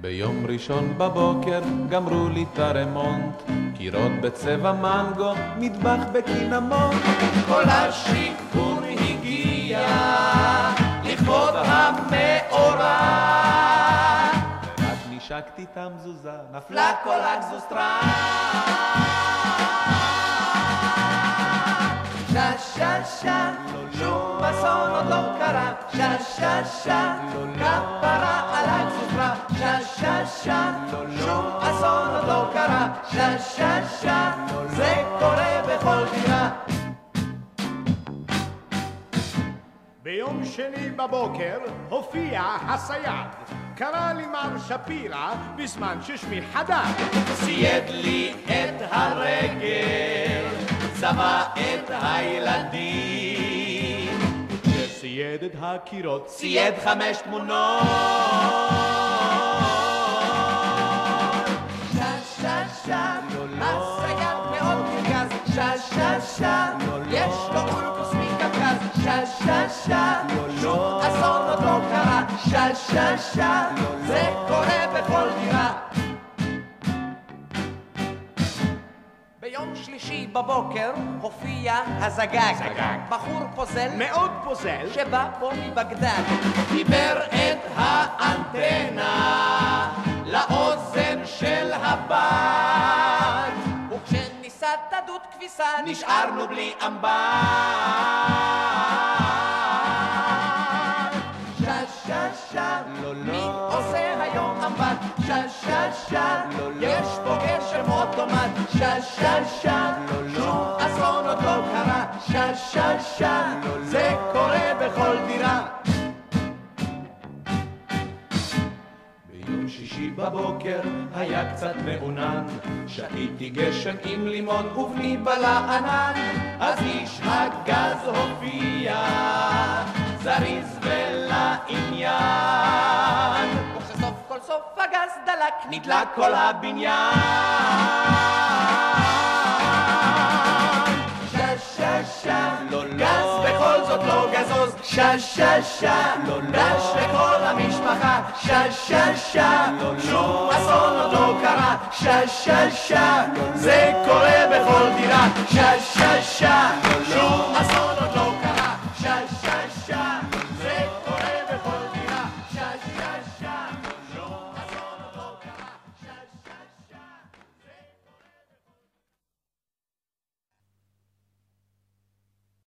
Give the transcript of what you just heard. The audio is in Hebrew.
ביום ראשון בבוקר גמרו לי את הרמונט, קירות בצבע מנגו, מטבח בקינמון. כל השיכון הגיע לכבוד המאורע ורק נשקתי את המזוזה, נפלה כל הגזוסטרה. שה שה שה, שום אסון עוד לא קרה. שה שה שה, כפרה על הגזוסטרה. שה שה שה, שום אסון עוד לא קרה. שה שה שה, זה קורה בכל דירה. ביום שני בבוקר הופיע הסייד. קרא לי מר שפירא בזמן ששמי חדד. צייד לי את הרגל, צבע את הילדים, שצייד את הקירות. צייד חמש תמונות. שה שה שה, זה קורה בכל דירה. ביום שלישי בבוקר הופיע הזגג. זגג. בחור פוזל מאוד פוזל. שבא פה מבגדד. חיבר את האנטנה לאוזן של הבת. וכשניסה תדות כביסה נשארנו בלי אמבט. יש פה גשם אוטומט. שה שה שה, שום אסון עוד לא קרה. שה שה שה, זה קורה בכל דירה. ביום שישי בבוקר היה קצת מעונן, שתיתי גשם עם לימון ובלי בלה ענן, אז איש נדלק כל הבניין. שה שה שה, לא, לא. גז בכל זאת לא גזוז. שה, לא, לא. לכל המשפחה. שה שה שה, לא, לא. שום אסון עוד לא קרה. שה שה שה, זה קורה בכל דירה. שה.